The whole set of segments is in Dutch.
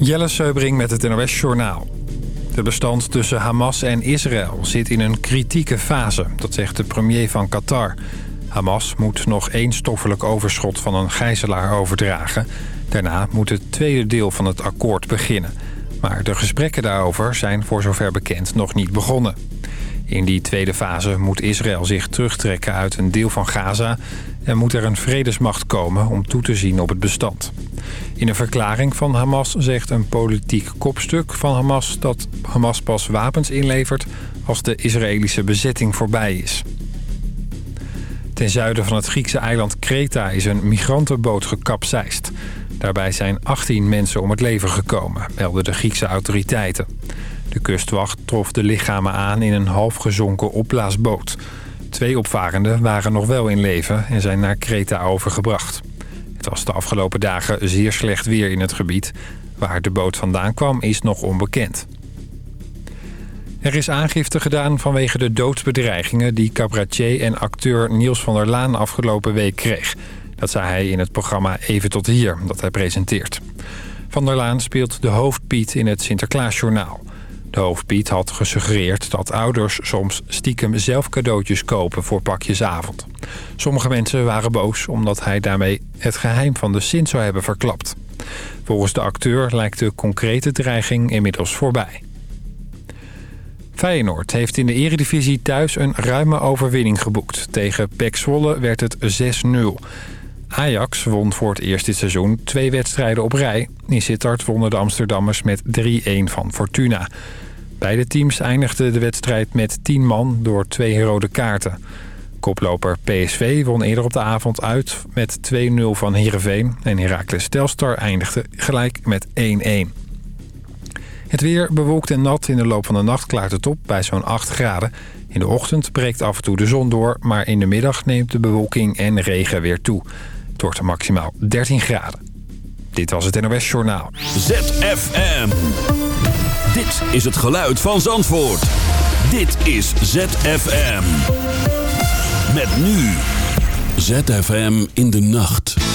Jelle Seubring met het NOS Journaal. De bestand tussen Hamas en Israël zit in een kritieke fase, dat zegt de premier van Qatar. Hamas moet nog één stoffelijk overschot van een gijzelaar overdragen. Daarna moet het tweede deel van het akkoord beginnen. Maar de gesprekken daarover zijn voor zover bekend nog niet begonnen. In die tweede fase moet Israël zich terugtrekken uit een deel van Gaza... en moet er een vredesmacht komen om toe te zien op het bestand. In een verklaring van Hamas zegt een politiek kopstuk van Hamas... dat Hamas pas wapens inlevert als de Israëlische bezetting voorbij is. Ten zuiden van het Griekse eiland Kreta is een migrantenboot gekapseist. Daarbij zijn 18 mensen om het leven gekomen, melden de Griekse autoriteiten. De kustwacht trof de lichamen aan in een halfgezonken opblaasboot. Twee opvarenden waren nog wel in leven en zijn naar Kreta overgebracht. Het was de afgelopen dagen zeer slecht weer in het gebied. Waar de boot vandaan kwam is nog onbekend. Er is aangifte gedaan vanwege de doodsbedreigingen... die cabaretier en acteur Niels van der Laan afgelopen week kreeg. Dat zei hij in het programma Even tot hier, dat hij presenteert. Van der Laan speelt de hoofdpiet in het Sinterklaasjournaal. De hoofdpiet had gesuggereerd dat ouders soms stiekem zelf cadeautjes kopen voor pakjesavond. Sommige mensen waren boos omdat hij daarmee het geheim van de Sint zou hebben verklapt. Volgens de acteur lijkt de concrete dreiging inmiddels voorbij. Feyenoord heeft in de eredivisie thuis een ruime overwinning geboekt. Tegen PEC Zwolle werd het 6-0. Ajax won voor het eerst dit seizoen twee wedstrijden op rij. In Sittard wonnen de Amsterdammers met 3-1 van Fortuna. Beide teams eindigden de wedstrijd met 10 man door twee rode kaarten. Koploper PSV won eerder op de avond uit met 2-0 van Heerenveen... en Heracles Telstar eindigde gelijk met 1-1. Het weer bewolkt en nat. In de loop van de nacht klaart het op bij zo'n 8 graden. In de ochtend breekt af en toe de zon door... maar in de middag neemt de bewolking en regen weer toe. Het wordt maximaal 13 graden. Dit was het NOS Journaal. ZFM. Dit is het geluid van Zandvoort. Dit is ZFM. Met nu. ZFM in de nacht.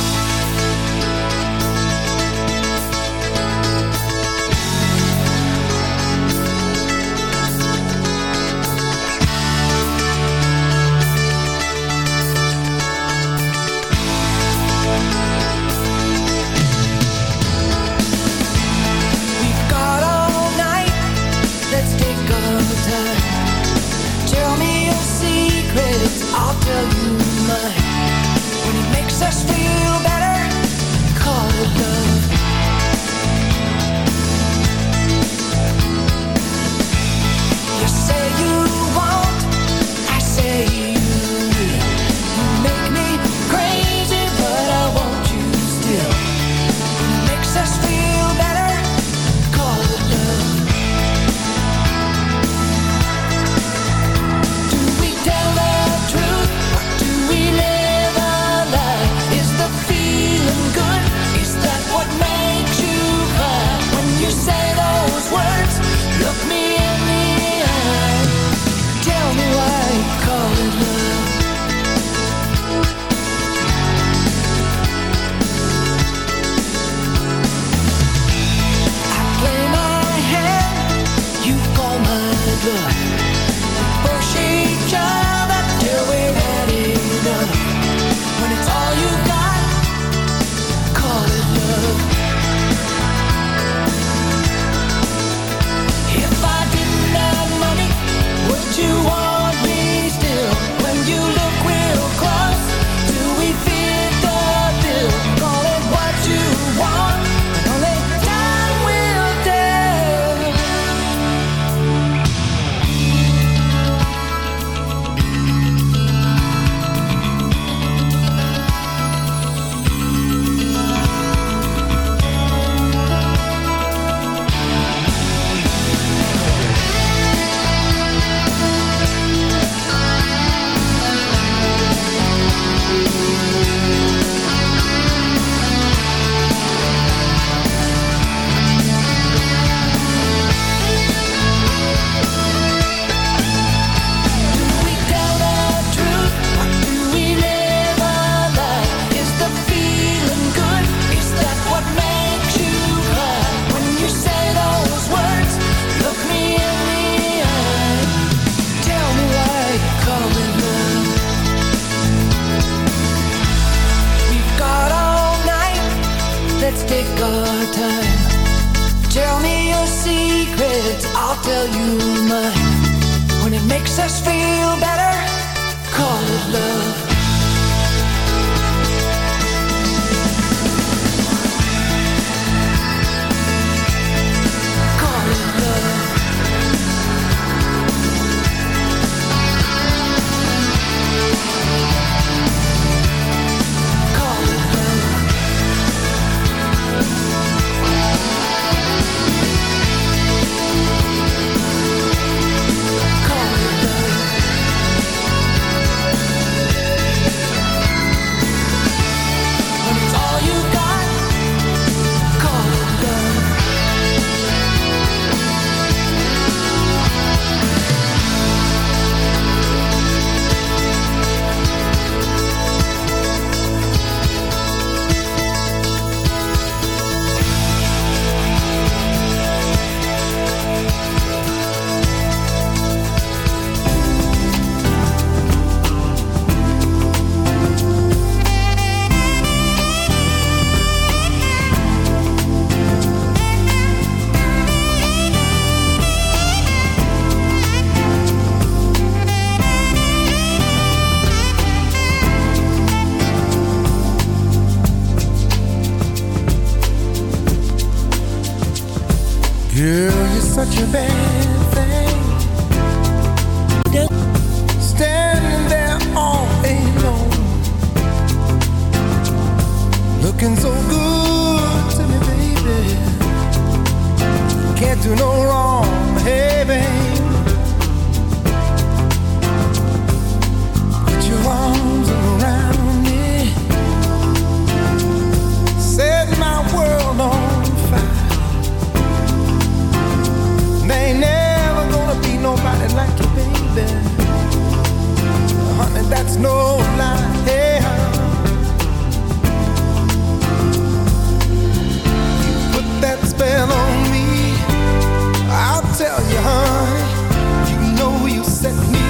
tell you, honey, you know you set me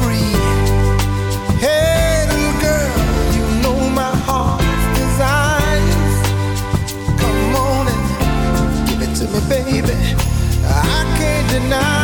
free. Hey, little girl, you know my heart's desires. Come on and give it to me, baby. I can't deny.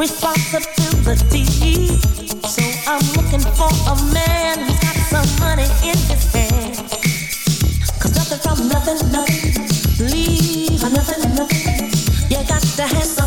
responsibility. So I'm looking for a man who's got some money in his hand. Cause nothing from nothing, nothing. Leave nothing, nothing. You got to have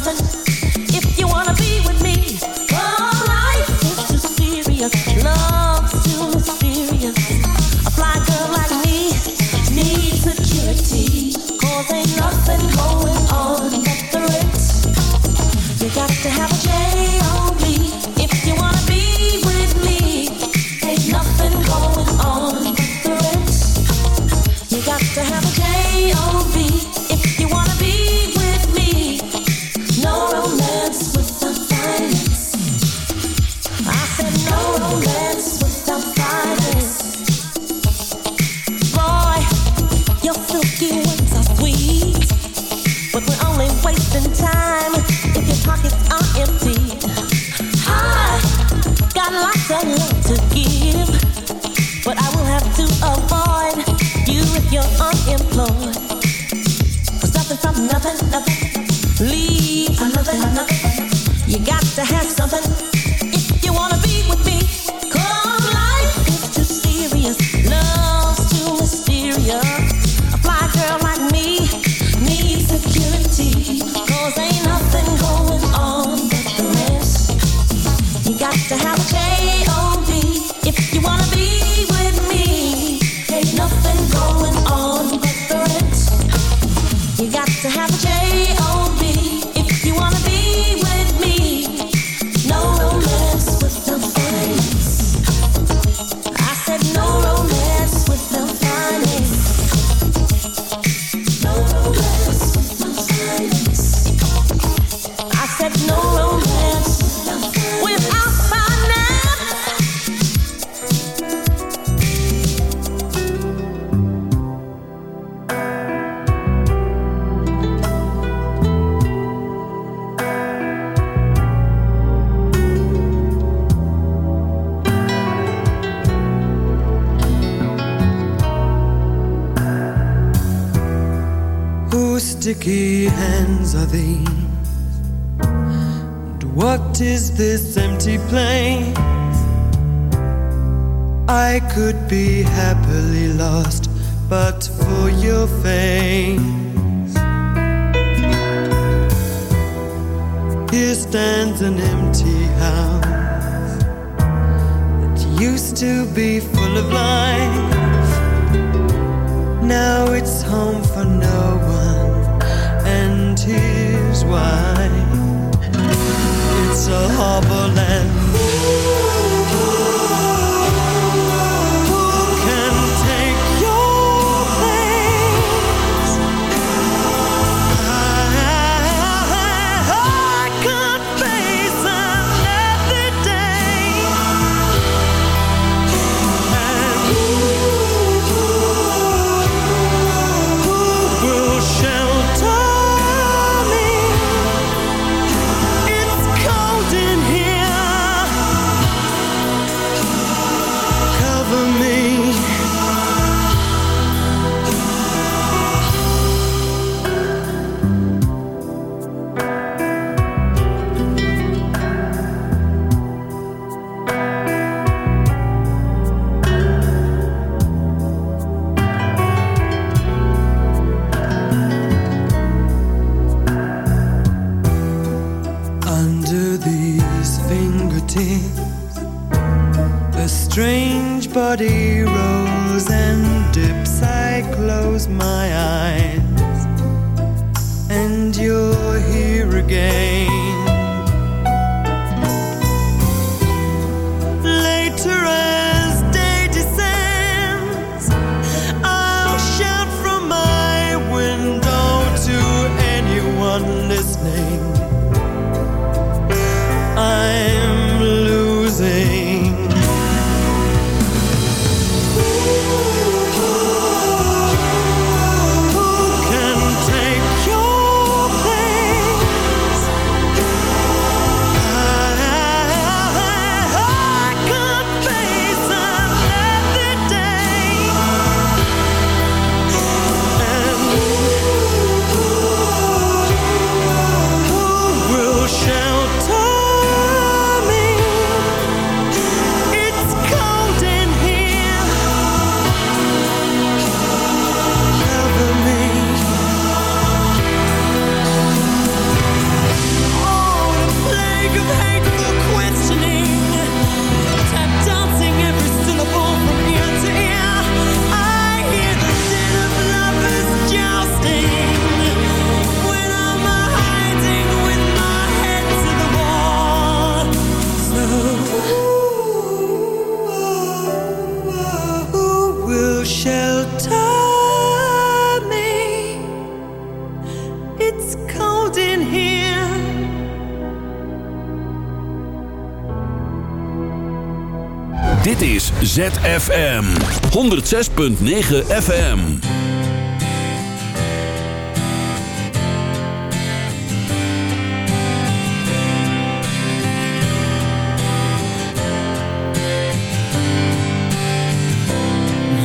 ZFM 106.9 FM.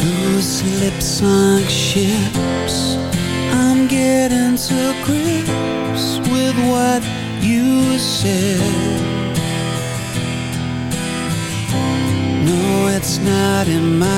Loose lips on ships. I'm getting to grips with what you said. in my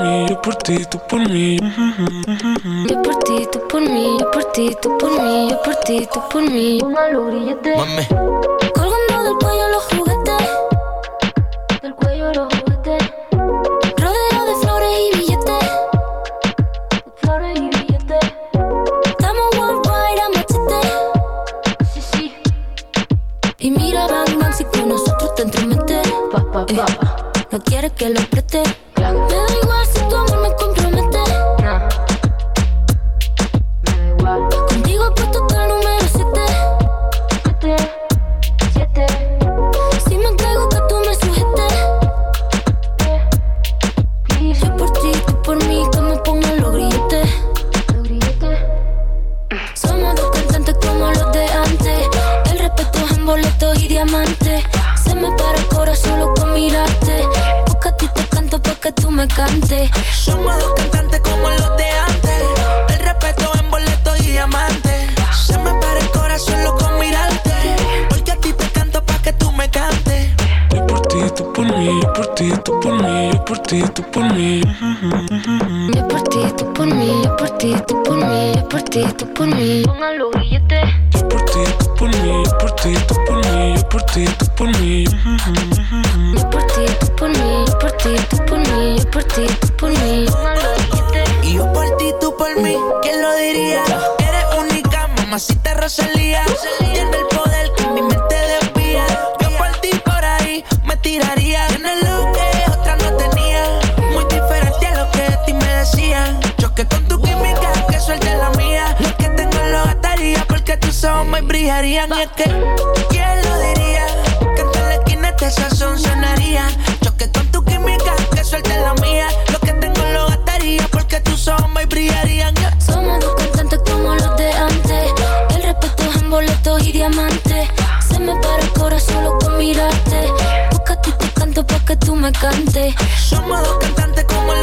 Mí, yo por ti, tú por mí. Yo por ti, tú por mí, yo por ti, tú por mí, yo por ti, tú por mí. Mami. Y ¿quién lo diría? Que en la esquina este sazón sonaría. Choque con tu química, que suelte la mía. Lo que tengo lo gastaría porque tus ojos me brillarían. Somos dos cantantes como los de antes. El respeto es en boletos y diamantes. Se me para el corazón solo con mirarte. Porque a ti te canto pa' que tú me cantes. Somos dos cantantes como los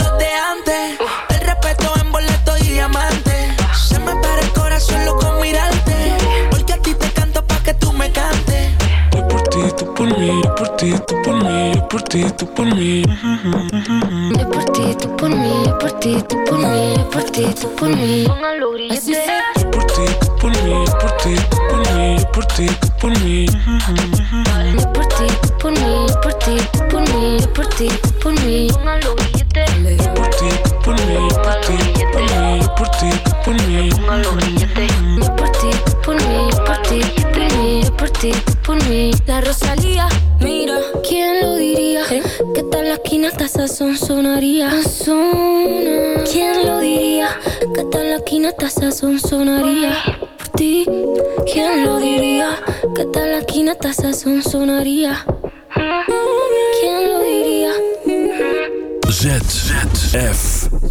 por ti, tú por mí. Yo por ti, tú por mí, yo por ti, tú por mí, yo por ti, tú por mí. Grillete. Yo por ti, tú por mí, yo por ti, tú por mí, yo por ti, tú por mí. Yo por ti, tú por mí, yo por ti, tú por mí, yo por ti, tú por mí. Póngalo grillete. Yo por ti, tú por mí, yo por ti, tú por mí, yo por ti, tú por mí. Póngalo grillete. Yo por ti, tú por mí, por ti, por mí, por ti, por mí. La Rosalía, mira, ¿quién lo diría? Que tal la esquina hasta sazón sonaría. ¿Quién lo diría? Que tal la esquina hasta sazón sonaría. Por ti, ¿quién lo diría? Que tal la esquina hasta sazón sonaría. ¿Quién lo diría? ZFM.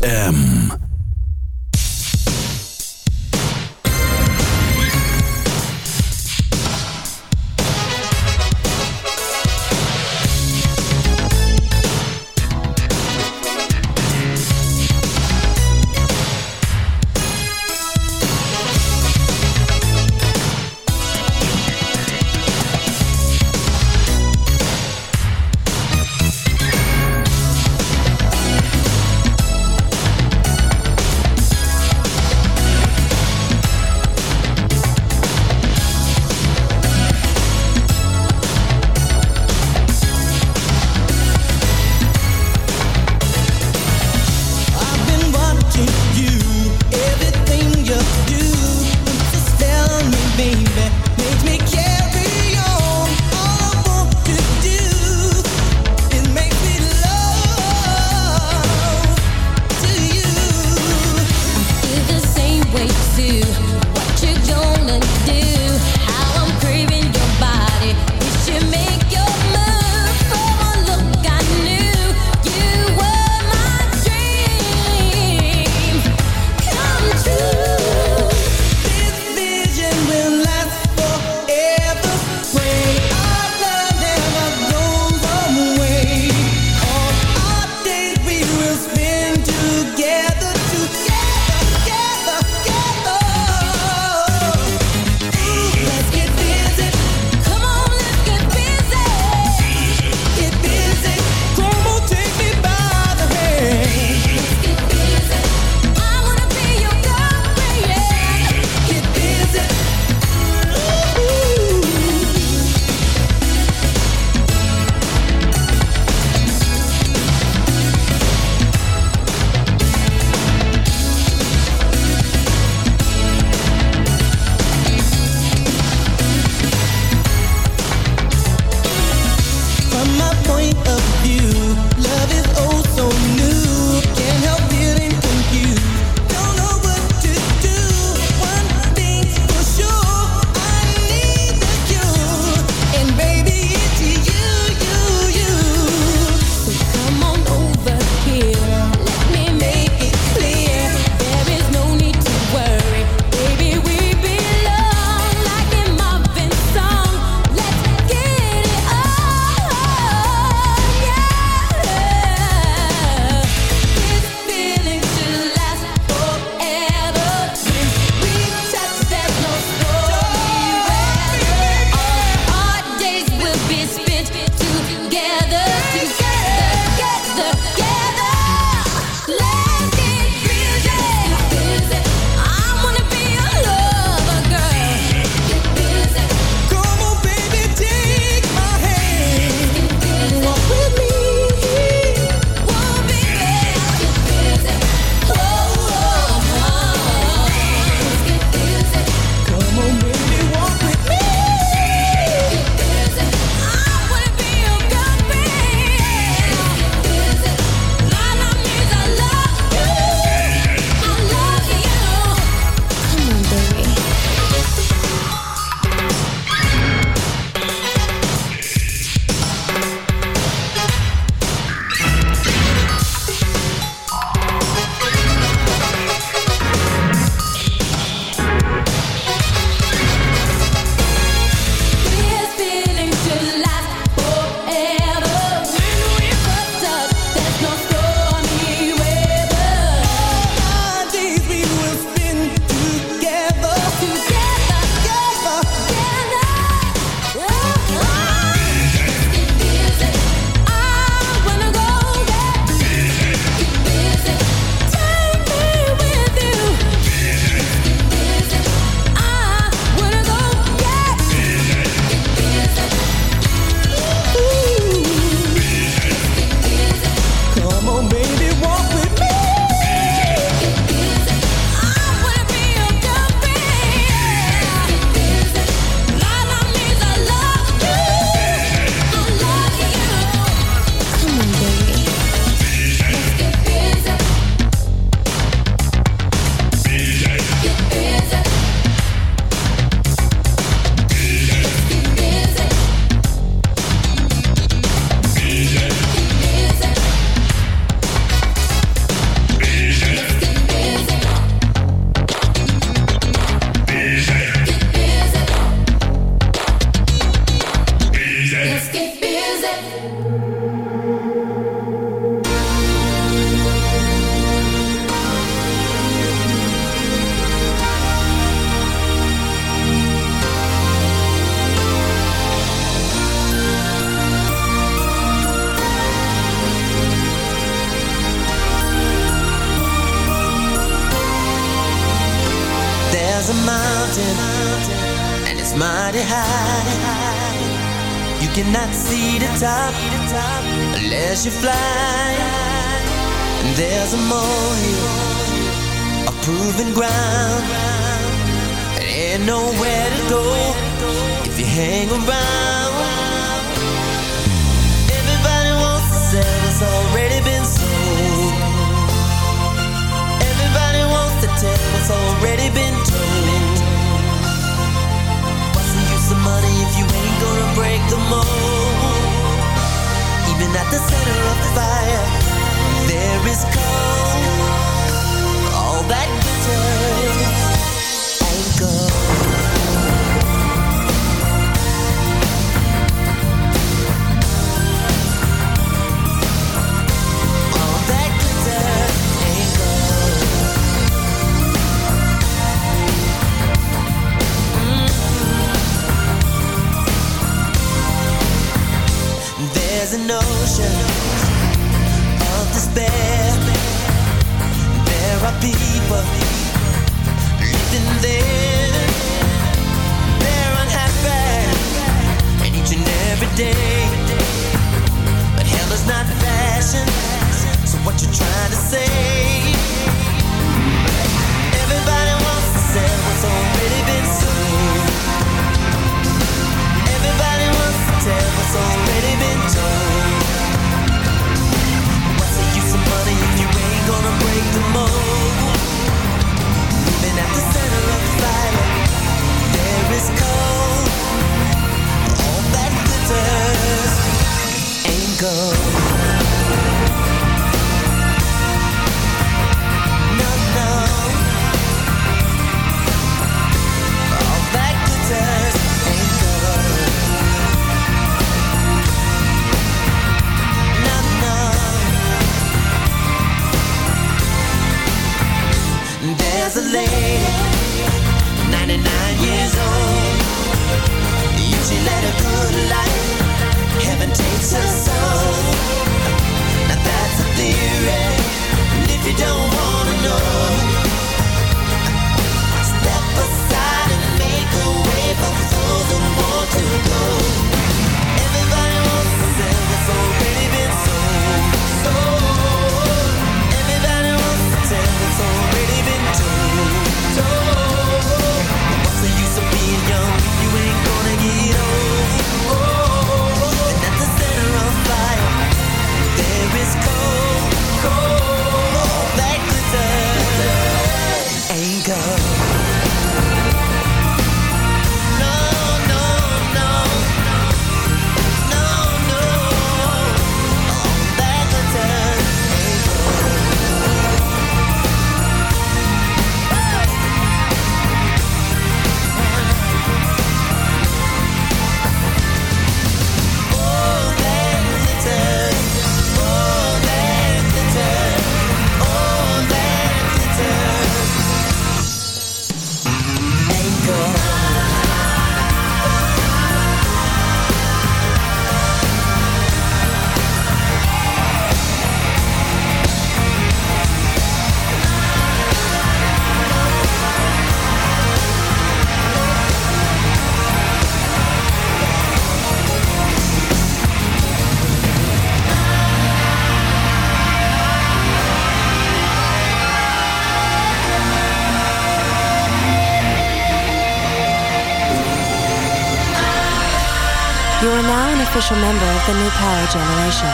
special member of the new power generation.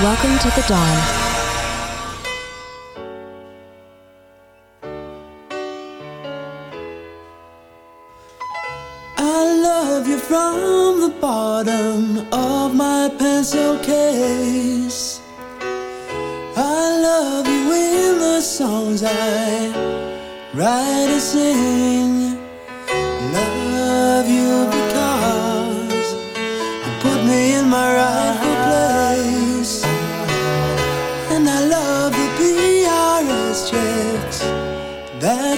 Welcome to the dawn. I love you from the bottom of my pencil case. I love you in the songs I write and sing. Love you.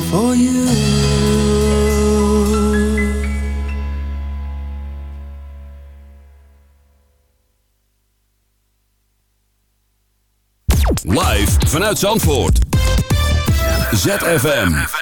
for you. Live vanuit Zandvoort. ZFM.